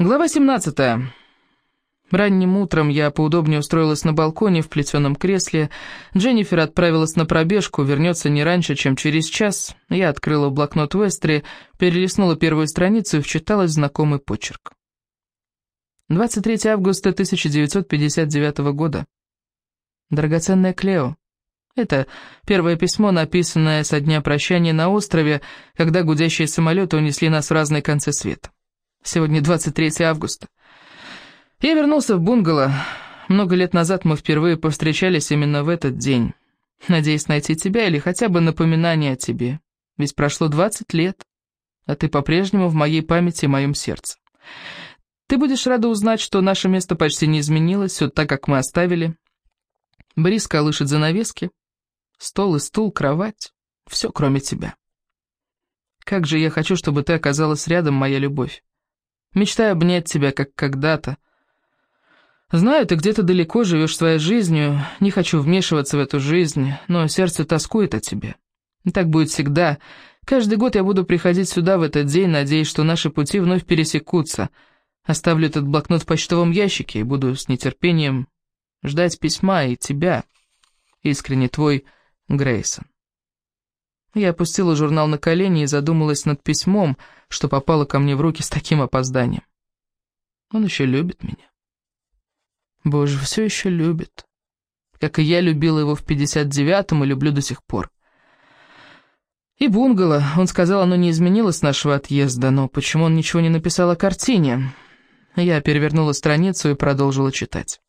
Глава 17. Ранним утром я поудобнее устроилась на балконе в плетеном кресле. Дженнифер отправилась на пробежку, вернется не раньше, чем через час. Я открыла блокнот Вестри, перелистнула первую страницу и вчиталась в знакомый почерк. 23 августа 1959 года. Драгоценная Клео. Это первое письмо, написанное со дня прощания на острове, когда гудящие самолеты унесли нас в разные концы света. Сегодня 23 августа. Я вернулся в бунгало. Много лет назад мы впервые повстречались именно в этот день. Надеюсь найти тебя или хотя бы напоминание о тебе. Ведь прошло 20 лет, а ты по-прежнему в моей памяти и моем сердце. Ты будешь рада узнать, что наше место почти не изменилось, все так, как мы оставили. Борис колышет занавески, стол и стул, кровать, все кроме тебя. Как же я хочу, чтобы ты оказалась рядом, моя любовь. Мечтаю обнять тебя, как когда-то. Знаю, ты где-то далеко живешь своей жизнью, не хочу вмешиваться в эту жизнь, но сердце тоскует о тебе. Так будет всегда. Каждый год я буду приходить сюда в этот день, надеясь, что наши пути вновь пересекутся. Оставлю этот блокнот в почтовом ящике и буду с нетерпением ждать письма и тебя. Искренне твой Грейсон. Я опустила журнал на колени и задумалась над письмом, что попало ко мне в руки с таким опозданием. Он еще любит меня. Боже, все еще любит. Как и я любила его в 59-м и люблю до сих пор. И бунгало, он сказал, оно не изменилось с нашего отъезда, но почему он ничего не написал о картине? Я перевернула страницу и продолжила читать.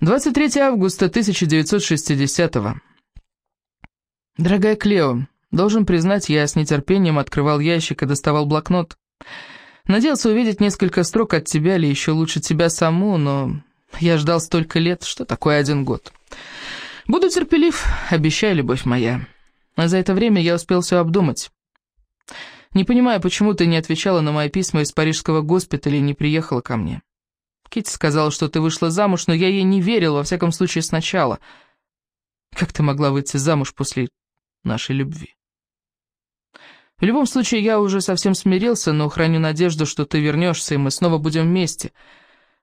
23 августа 1960-го. Дорогая Клео, должен признать, я с нетерпением открывал ящик и доставал блокнот. Надеялся увидеть несколько строк от тебя или еще лучше тебя саму, но я ждал столько лет, что такое один год. Буду терпелив, обещаю, любовь моя. А за это время я успел все обдумать. Не понимаю, почему ты не отвечала на мои письма из парижского госпиталя и не приехала ко мне. Китти сказала, что ты вышла замуж, но я ей не верил, во всяком случае, сначала. Как ты могла выйти замуж после нашей любви? В любом случае, я уже совсем смирился, но храню надежду, что ты вернешься, и мы снова будем вместе.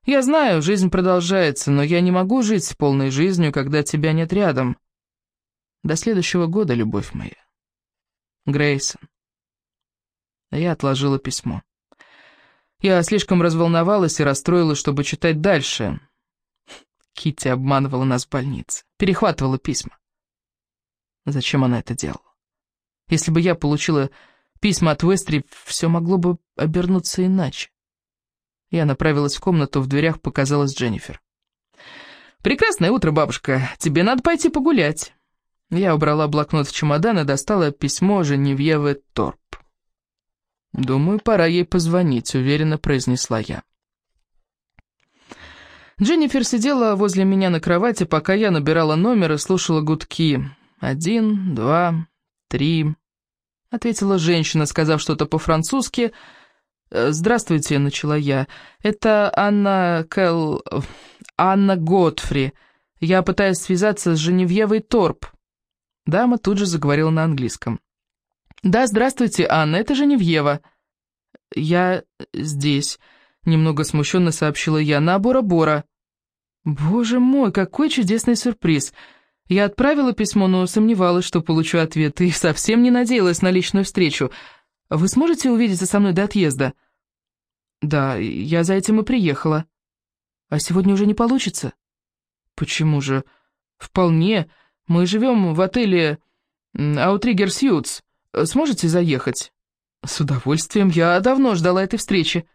Я знаю, жизнь продолжается, но я не могу жить полной жизнью, когда тебя нет рядом. До следующего года, любовь моя. Грейсон. Я отложила письмо. Я слишком разволновалась и расстроилась, чтобы читать дальше. Китти обманывала нас в больнице, перехватывала письма. Зачем она это делала? Если бы я получила письма от Вестри, все могло бы обернуться иначе. Я направилась в комнату, в дверях показалась Дженнифер. «Прекрасное утро, бабушка. Тебе надо пойти погулять». Я убрала блокнот в чемодан и достала письмо Женевьевы Торп. «Думаю, пора ей позвонить», — уверенно произнесла я. Дженнифер сидела возле меня на кровати, пока я набирала номер и слушала гудки. «Один, два, три...» — ответила женщина, сказав что-то по-французски. «Э, «Здравствуйте», — начала я. «Это Анна Кэл... Анна Готфри. Я пытаюсь связаться с Женевьевой Торп». Дама тут же заговорила на английском. «Да, здравствуйте, Анна, это Женевьева». «Я здесь», — немного смущенно сообщила я, — «на Бора-Бора». «Боже мой, какой чудесный сюрприз!» Я отправила письмо, но сомневалась, что получу ответ, и совсем не надеялась на личную встречу. Вы сможете увидеться со мной до отъезда?» «Да, я за этим и приехала». «А сегодня уже не получится?» «Почему же?» «Вполне. Мы живем в отеле Outrigger Suits. Сможете заехать?» «С удовольствием. Я давно ждала этой встречи».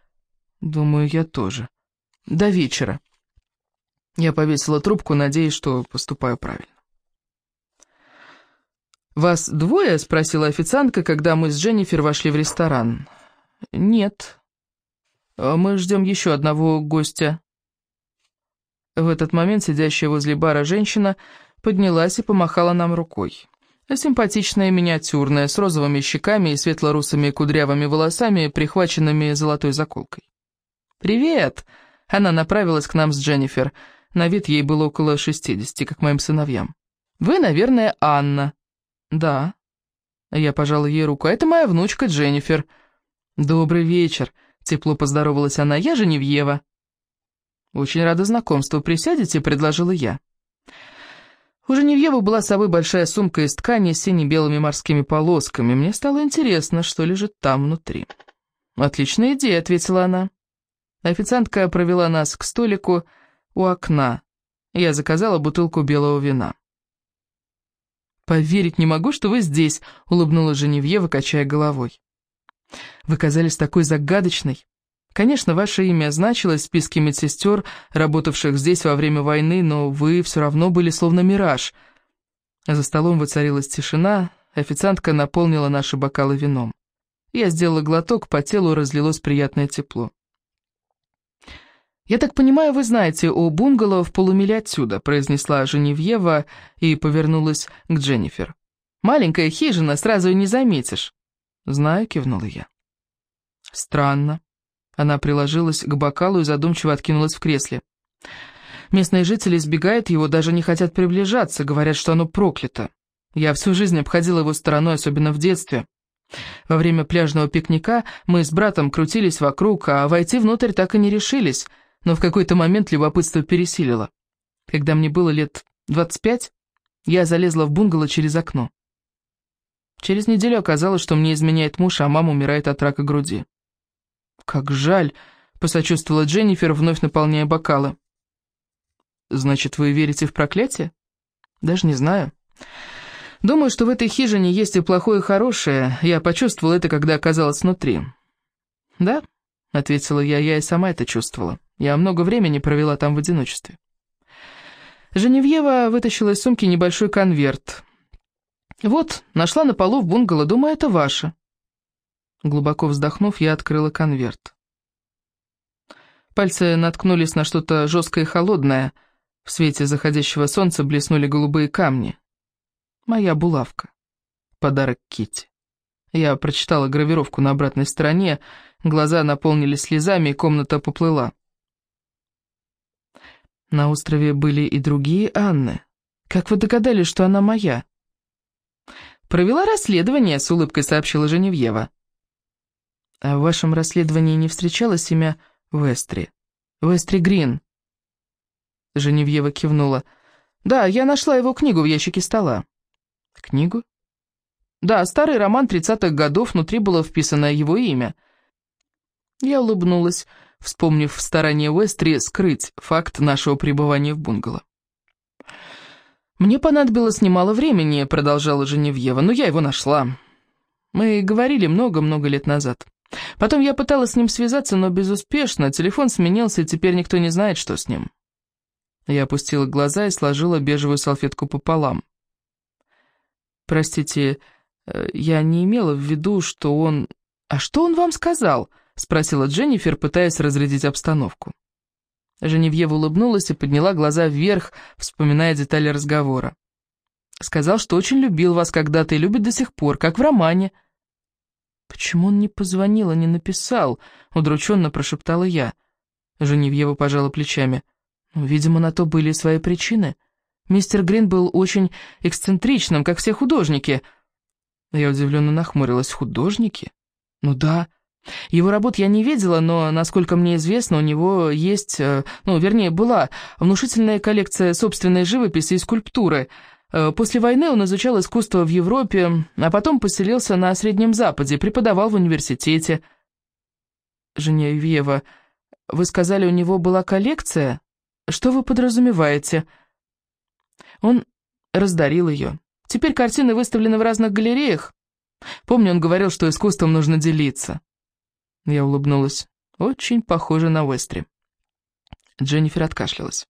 «Думаю, я тоже. До вечера». Я повесила трубку, надеясь, что поступаю правильно. «Вас двое?» — спросила официантка, когда мы с Дженнифер вошли в ресторан. «Нет. Мы ждем еще одного гостя». В этот момент сидящая возле бара женщина поднялась и помахала нам рукой. Симпатичная, миниатюрная, с розовыми щеками и светло-русыми кудрявыми волосами, прихваченными золотой заколкой. «Привет!» Она направилась к нам с Дженнифер. На вид ей было около шестидесяти, как моим сыновьям. «Вы, наверное, Анна». «Да». Я пожала ей руку. «Это моя внучка Дженнифер». «Добрый вечер. Тепло поздоровалась она. «Я Женевьева». «Очень рада знакомству. Присядете?» — предложила я. У Женевьевы была с собой большая сумка из ткани с сине-белыми морскими полосками. Мне стало интересно, что лежит там внутри. «Отличная идея», — ответила она. Официантка провела нас к столику у окна. Я заказала бутылку белого вина. «Поверить не могу, что вы здесь», — улыбнулась Женевьева, качая головой. «Вы казались такой загадочной. Конечно, ваше имя значилось в списке медсестер, работавших здесь во время войны, но вы все равно были словно мираж». За столом воцарилась тишина, официантка наполнила наши бокалы вином. Я сделала глоток, по телу разлилось приятное тепло. «Я так понимаю, вы знаете о бунгало в полумиле отсюда», произнесла Женевьева и повернулась к Дженнифер. «Маленькая хижина, сразу и не заметишь». «Знаю», — кивнула я. «Странно». Она приложилась к бокалу и задумчиво откинулась в кресле. «Местные жители избегают его, даже не хотят приближаться, говорят, что оно проклято. Я всю жизнь обходила его стороной, особенно в детстве. Во время пляжного пикника мы с братом крутились вокруг, а войти внутрь так и не решились» но в какой-то момент любопытство пересилило. Когда мне было лет 25, я залезла в бунгало через окно. Через неделю оказалось, что мне изменяет муж, а мама умирает от рака груди. «Как жаль», — посочувствовала Дженнифер, вновь наполняя бокалы. «Значит, вы верите в проклятие?» «Даже не знаю. Думаю, что в этой хижине есть и плохое, и хорошее. Я почувствовала это, когда оказалась внутри». «Да?» — ответила я, я и сама это чувствовала. Я много времени провела там в одиночестве. Женевьева вытащила из сумки небольшой конверт. «Вот, нашла на полу в бунгало, думаю, это ваше». Глубоко вздохнув, я открыла конверт. Пальцы наткнулись на что-то жесткое и холодное. В свете заходящего солнца блеснули голубые камни. Моя булавка. Подарок Кити. Я прочитала гравировку на обратной стороне, глаза наполнились слезами, и комната поплыла. На острове были и другие Анны. Как вы догадались, что она моя?» «Провела расследование», — с улыбкой сообщила Женевьева. «А в вашем расследовании не встречалось имя Вестри? Вестри Грин?» Женевьева кивнула. «Да, я нашла его книгу в ящике стола». «Книгу?» «Да, старый роман тридцатых годов, внутри было вписано его имя». Я улыбнулась вспомнив старание Уэстри скрыть факт нашего пребывания в бунгало. «Мне понадобилось немало времени», — продолжала Женевьева, — «но я его нашла. Мы говорили много-много лет назад. Потом я пыталась с ним связаться, но безуспешно. Телефон сменился, и теперь никто не знает, что с ним». Я опустила глаза и сложила бежевую салфетку пополам. «Простите, э, я не имела в виду, что он...» «А что он вам сказал?» — спросила Дженнифер, пытаясь разрядить обстановку. Женевьева улыбнулась и подняла глаза вверх, вспоминая детали разговора. «Сказал, что очень любил вас когда-то и любит до сих пор, как в романе». «Почему он не позвонил, а не написал?» — удрученно прошептала я. Женевьева пожала плечами. «Ну, видимо, на то были свои причины. Мистер Грин был очень эксцентричным, как все художники». Я удивленно нахмурилась. «Художники?» «Ну да». Его работ я не видела, но, насколько мне известно, у него есть, э, ну, вернее, была внушительная коллекция собственной живописи и скульптуры. Э, после войны он изучал искусство в Европе, а потом поселился на Среднем Западе, преподавал в университете. Женевьева, вы сказали, у него была коллекция? Что вы подразумеваете? Он раздарил ее. Теперь картины выставлены в разных галереях. Помню, он говорил, что искусством нужно делиться. Я улыбнулась. Очень похоже на Уэстри. Дженнифер откашлялась.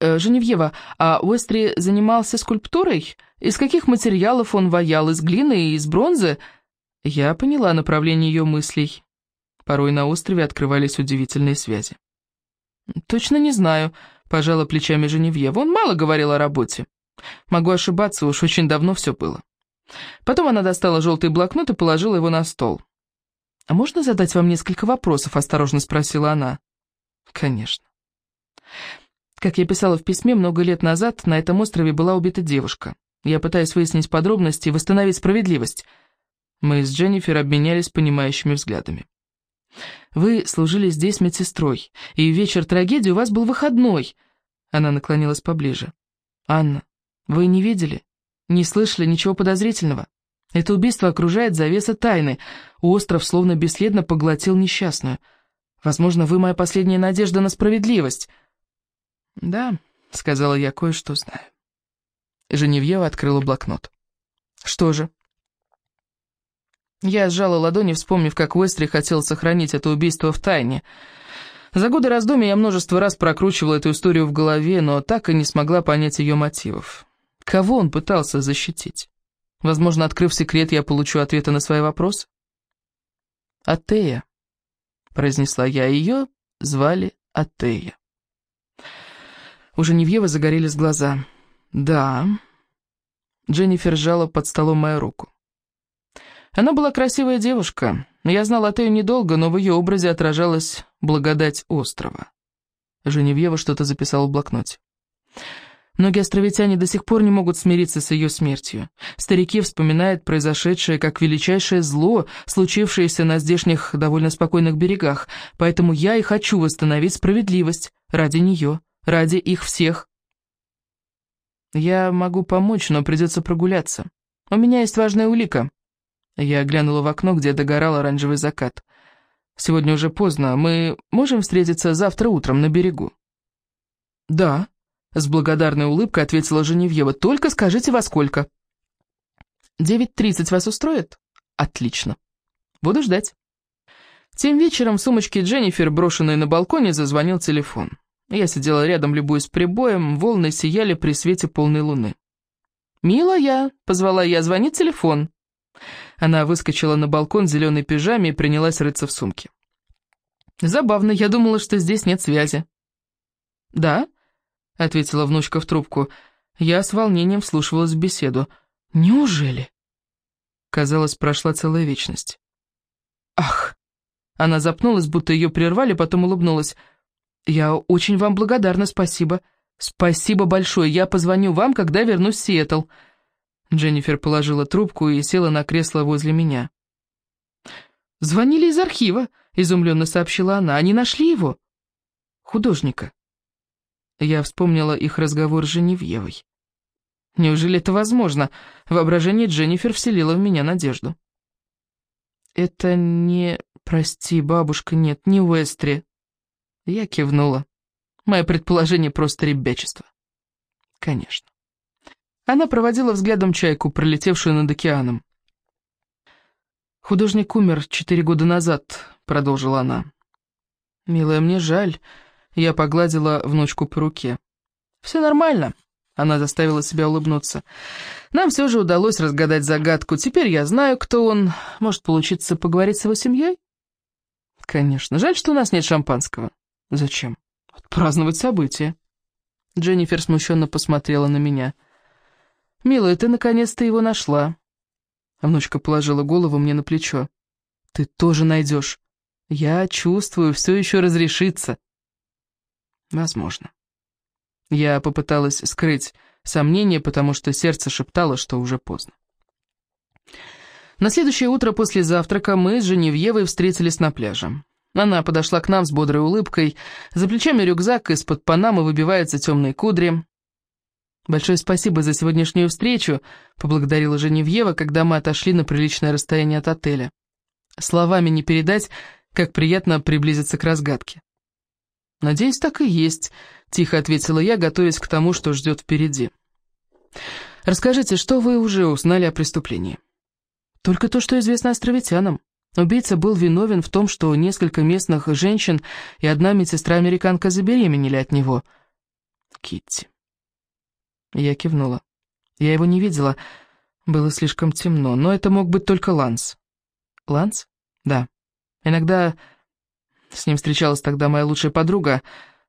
«Э, «Женевьева, а Уэстри занимался скульптурой? Из каких материалов он ваял? Из глины и из бронзы?» Я поняла направление ее мыслей. Порой на острове открывались удивительные связи. «Точно не знаю», — пожала плечами Женевьева. «Он мало говорил о работе. Могу ошибаться, уж очень давно все было». Потом она достала желтый блокнот и положила его на стол. «А можно задать вам несколько вопросов?» – осторожно спросила она. «Конечно». Как я писала в письме, много лет назад на этом острове была убита девушка. Я пытаюсь выяснить подробности и восстановить справедливость. Мы с Дженнифер обменялись понимающими взглядами. Вы служили здесь медсестрой, и вечер трагедии у вас был выходной. Она наклонилась поближе. Анна, вы не видели? Не слышали ничего подозрительного? Это убийство окружает завеса тайны. Остров словно бесследно поглотил несчастную. Возможно, вы моя последняя надежда на справедливость. Да, сказала я, кое-что знаю. Женевьева открыла блокнот. Что же? Я сжала ладони, вспомнив, как Уэстри хотел сохранить это убийство в тайне. За годы раздумий я множество раз прокручивала эту историю в голове, но так и не смогла понять ее мотивов. Кого он пытался защитить? Возможно, открыв секрет, я получу ответы на свои вопросы? «Атея», — произнесла я, ее звали Атея. У Женевьевы загорелись глаза. «Да». Дженнифер сжала под столом мою руку. Она была красивая девушка. Я знал Атею недолго, но в ее образе отражалась благодать острова. Женевьева что-то записала в блокноте. Многие островитяне до сих пор не могут смириться с ее смертью. Старики вспоминают произошедшее как величайшее зло, случившееся на здешних довольно спокойных берегах, поэтому я и хочу восстановить справедливость ради нее, ради их всех. Я могу помочь, но придется прогуляться. У меня есть важная улика. Я глянула в окно, где догорал оранжевый закат. «Сегодня уже поздно. Мы можем встретиться завтра утром на берегу?» «Да», — с благодарной улыбкой ответила Женевьева. «Только скажите, во сколько?» «Девять тридцать вас устроит?» «Отлично. Буду ждать». Тем вечером в сумочке Дженнифер, брошенной на балконе, зазвонил телефон. Я сидела рядом, любуясь прибоем, волны сияли при свете полной луны. «Милая», — позвала я, — «звонит телефон». Она выскочила на балкон в зеленой пижаме и принялась рыться в сумке. «Забавно, я думала, что здесь нет связи». «Да?» — ответила внучка в трубку. Я с волнением вслушивалась в беседу. «Неужели?» Казалось, прошла целая вечность. «Ах!» Она запнулась, будто ее прервали, потом улыбнулась. «Я очень вам благодарна, спасибо. Спасибо большое, я позвоню вам, когда вернусь в Сиэтл». Дженнифер положила трубку и села на кресло возле меня. «Звонили из архива», — изумленно сообщила она. «Они нашли его?» «Художника». Я вспомнила их разговор с Женевьевой. Неужели это возможно? Воображение Дженнифер вселило в меня надежду. «Это не... Прости, бабушка, нет, не Уэстри». Я кивнула. Мое предположение просто ребячество. Конечно. Она проводила взглядом чайку, пролетевшую над океаном. «Художник умер четыре года назад», — продолжила она. «Милая, мне жаль». Я погладила внучку по руке. «Все нормально», — она заставила себя улыбнуться. «Нам все же удалось разгадать загадку. Теперь я знаю, кто он. Может получиться поговорить с его семьей?» «Конечно. Жаль, что у нас нет шампанского». «Зачем?» «Праздновать событие». Дженнифер смущенно посмотрела на меня. «Милая, ты наконец-то его нашла». Внучка положила голову мне на плечо. «Ты тоже найдешь. Я чувствую, все еще разрешится». «Возможно». Я попыталась скрыть сомнение, потому что сердце шептало, что уже поздно. На следующее утро после завтрака мы с Женевьевой встретились на пляже. Она подошла к нам с бодрой улыбкой, за плечами рюкзак, из-под панамы выбиваются темные кудри. «Большое спасибо за сегодняшнюю встречу», — поблагодарила Женевьева, когда мы отошли на приличное расстояние от отеля. Словами не передать, как приятно приблизиться к разгадке. «Надеюсь, так и есть», — тихо ответила я, готовясь к тому, что ждет впереди. «Расскажите, что вы уже узнали о преступлении?» «Только то, что известно островитянам. Убийца был виновен в том, что несколько местных женщин и одна медсестра-американка забеременели от него». «Китти». Я кивнула. Я его не видела, было слишком темно, но это мог быть только Ланс. Ланс? Да. Иногда с ним встречалась тогда моя лучшая подруга.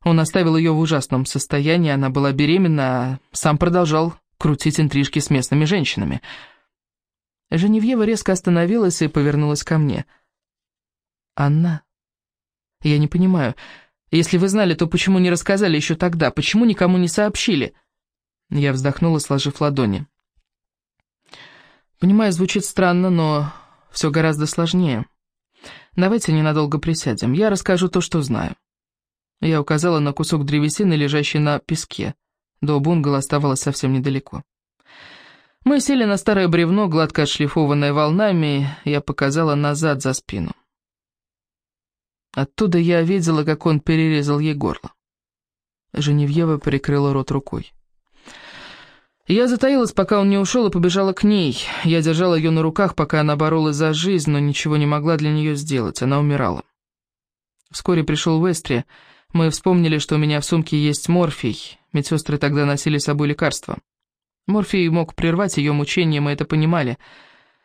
Он оставил ее в ужасном состоянии, она была беременна, а сам продолжал крутить интрижки с местными женщинами. Женевьева резко остановилась и повернулась ко мне. «Анна? Я не понимаю. Если вы знали, то почему не рассказали еще тогда? Почему никому не сообщили?» Я вздохнула, сложив ладони. Понимаю, звучит странно, но все гораздо сложнее. Давайте ненадолго присядем, я расскажу то, что знаю». Я указала на кусок древесины, лежащий на песке. До бунгало оставалось совсем недалеко. Мы сели на старое бревно, гладко отшлифованное волнами, я показала назад за спину. Оттуда я видела, как он перерезал ей горло. Женевьева прикрыла рот рукой. Я затаилась, пока он не ушел, и побежала к ней. Я держала ее на руках, пока она боролась за жизнь, но ничего не могла для нее сделать, она умирала. Вскоре пришел Вестри. Мы вспомнили, что у меня в сумке есть морфий. Медсестры тогда носили с собой лекарства. Морфий мог прервать ее мучения, мы это понимали.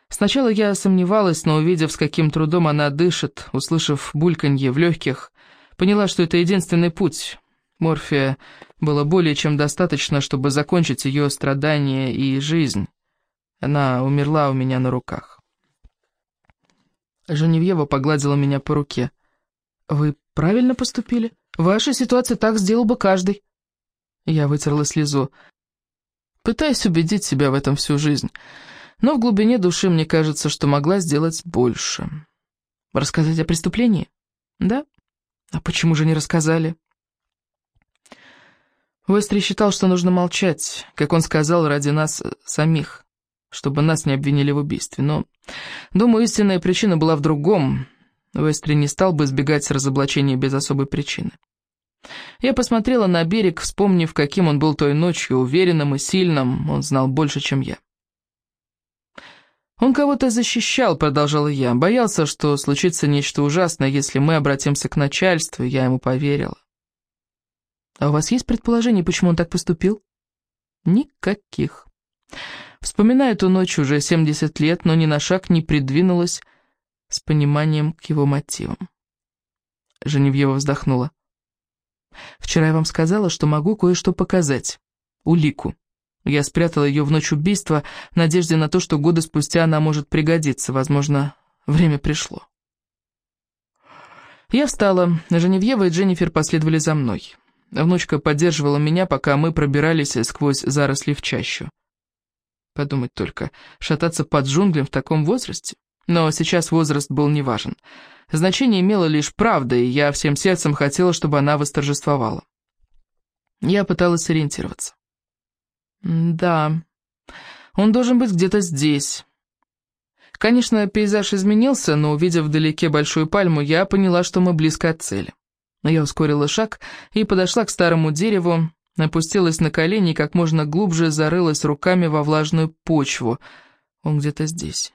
Сначала я сомневалась, но увидев, с каким трудом она дышит, услышав бульканье в легких, поняла, что это единственный путь. Морфия было более чем достаточно, чтобы закончить ее страдания и жизнь. Она умерла у меня на руках. Женевьева погладила меня по руке. «Вы правильно поступили? В вашей ситуации так сделал бы каждый». Я вытерла слезу. Пытаюсь убедить себя в этом всю жизнь, но в глубине души мне кажется, что могла сделать больше. Рассказать о преступлении? Да. А почему же не рассказали? Вестри считал, что нужно молчать, как он сказал, ради нас самих, чтобы нас не обвинили в убийстве. Но, думаю, истинная причина была в другом. Вестри не стал бы избегать разоблачения без особой причины. Я посмотрела на берег, вспомнив, каким он был той ночью, уверенным и сильным, он знал больше, чем я. «Он кого-то защищал», — продолжала я, — «боялся, что случится нечто ужасное, если мы обратимся к начальству, я ему поверила». «А у вас есть предположение, почему он так поступил?» «Никаких». Вспоминаю эту ночь уже 70 лет, но ни на шаг не придвинулась с пониманием к его мотивам. Женевьева вздохнула. Вчера я вам сказала, что могу кое-что показать. Улику. Я спрятала ее в ночь убийства в надежде на то, что годы спустя она может пригодиться. Возможно, время пришло. Я встала. Женевьева и Дженнифер последовали за мной. Внучка поддерживала меня, пока мы пробирались сквозь заросли в чащу. Подумать только, шататься под джунглем в таком возрасте? Но сейчас возраст был неважен. Значение имела лишь правда, и я всем сердцем хотела, чтобы она восторжествовала. Я пыталась ориентироваться. Да, он должен быть где-то здесь. Конечно, пейзаж изменился, но, увидев вдалеке большую пальму, я поняла, что мы близко от цели. Я ускорила шаг и подошла к старому дереву, опустилась на колени и как можно глубже зарылась руками во влажную почву. Он где-то здесь.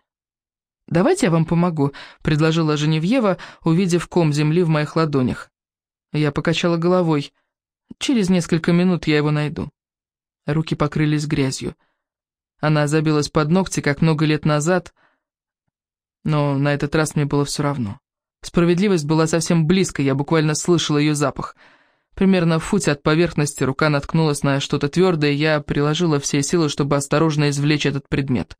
«Давайте я вам помогу», — предложила Женевьева, увидев ком земли в моих ладонях. Я покачала головой. «Через несколько минут я его найду». Руки покрылись грязью. Она забилась под ногти, как много лет назад, но на этот раз мне было все равно. Справедливость была совсем близко, я буквально слышала ее запах. Примерно в футе от поверхности рука наткнулась на что-то твердое, и я приложила все силы, чтобы осторожно извлечь этот предмет.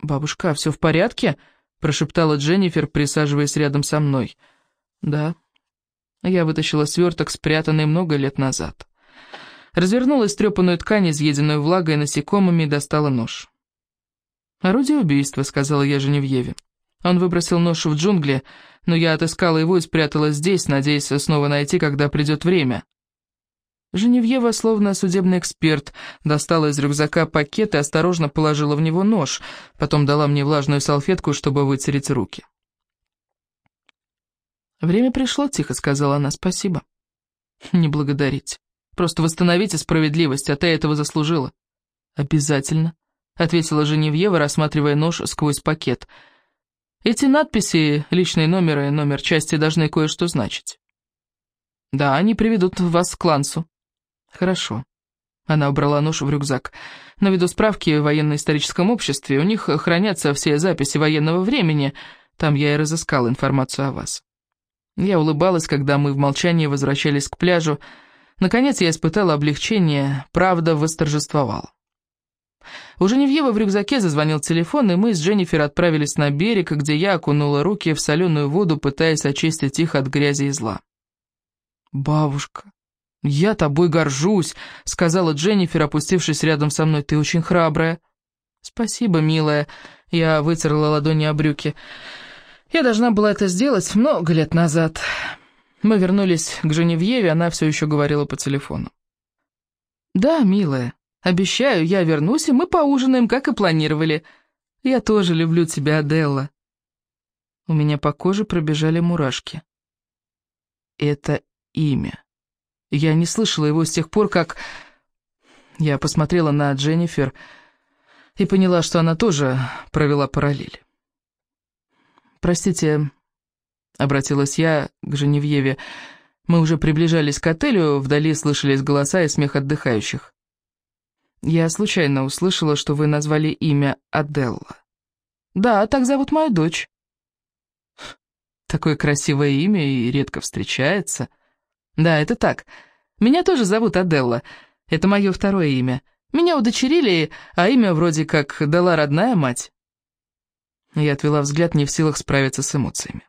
«Бабушка, все в порядке?» — прошептала Дженнифер, присаживаясь рядом со мной. «Да». Я вытащила сверток, спрятанный много лет назад. Развернула истрепанную ткань, изъеденную влагой насекомыми, и достала нож. «Орудие убийства», — сказала я Женевьеве. Он выбросил нож в джунгли, но я отыскала его и спрятала здесь, надеясь снова найти, когда придет время. Женевьева, словно судебный эксперт, достала из рюкзака пакет и осторожно положила в него нож, потом дала мне влажную салфетку, чтобы вытереть руки. «Время пришло», — тихо сказала она, — «спасибо». «Не благодарите. Просто восстановите справедливость, а ты этого заслужила». «Обязательно», — ответила Женевьева, рассматривая нож сквозь пакет. «Эти надписи, личные номеры и номер части должны кое-что значить». «Да, они приведут вас к Лансу». «Хорошо». Она убрала нож в рюкзак. «Наведу справки в военно-историческом обществе. У них хранятся все записи военного времени. Там я и разыскал информацию о вас». Я улыбалась, когда мы в молчании возвращались к пляжу. Наконец я испытала облегчение, правда восторжествовала. У Женевьевы в рюкзаке зазвонил телефон, и мы с Дженнифер отправились на берег, где я окунула руки в соленую воду, пытаясь очистить их от грязи и зла. «Бабушка, «Я тобой горжусь», — сказала Дженнифер, опустившись рядом со мной. «Ты очень храбрая». «Спасибо, милая», — я вытерла ладони о брюки. Я должна была это сделать много лет назад. Мы вернулись к Женевьеве, она все еще говорила по телефону. «Да, милая, обещаю, я вернусь, и мы поужинаем, как и планировали. Я тоже люблю тебя, Аделла». У меня по коже пробежали мурашки. Это имя. Я не слышала его с тех пор, как... Я посмотрела на Дженнифер и поняла, что она тоже провела параллель. «Простите», — обратилась я к Женевьеве, — «мы уже приближались к отелю, вдали слышались голоса и смех отдыхающих. Я случайно услышала, что вы назвали имя Аделла. Да, так зовут мою дочь». Такое красивое имя и редко встречается. Да, это так. Меня тоже зовут Аделла. Это мое второе имя. Меня удочерили, а имя вроде как дала родная мать. Я отвела взгляд, не в силах справиться с эмоциями.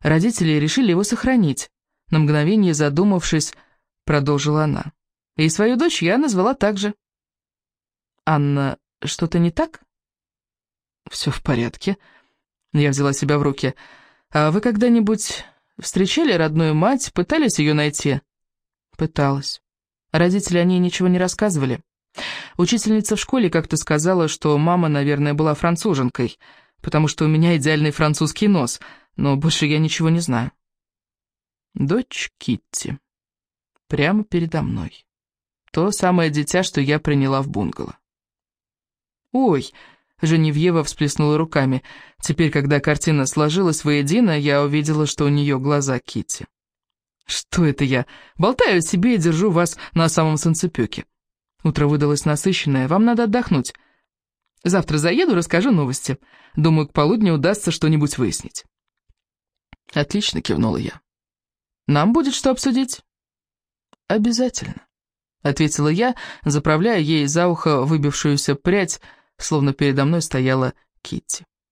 Родители решили его сохранить. На мгновение задумавшись, продолжила она. И свою дочь я назвала так же. «Анна, что-то не так?» «Все в порядке». Я взяла себя в руки. «А вы когда-нибудь встречали родную мать, пытались ее найти?» «Пыталась. Родители о ней ничего не рассказывали. Учительница в школе как-то сказала, что мама, наверное, была француженкой, потому что у меня идеальный французский нос, но больше я ничего не знаю. Дочь Китти. Прямо передо мной. То самое дитя, что я приняла в бунгало. «Ой!» — Женевьева всплеснула руками. Теперь, когда картина сложилась воедино, я увидела, что у нее глаза Китти. «Что это я? Болтаю себе и держу вас на самом солнцепёке. Утро выдалось насыщенное, вам надо отдохнуть. Завтра заеду, расскажу новости. Думаю, к полудню удастся что-нибудь выяснить. Отлично, кивнула я. Нам будет что обсудить? Обязательно, ответила я, заправляя ей за ухо выбившуюся прядь, словно передо мной стояла Китти.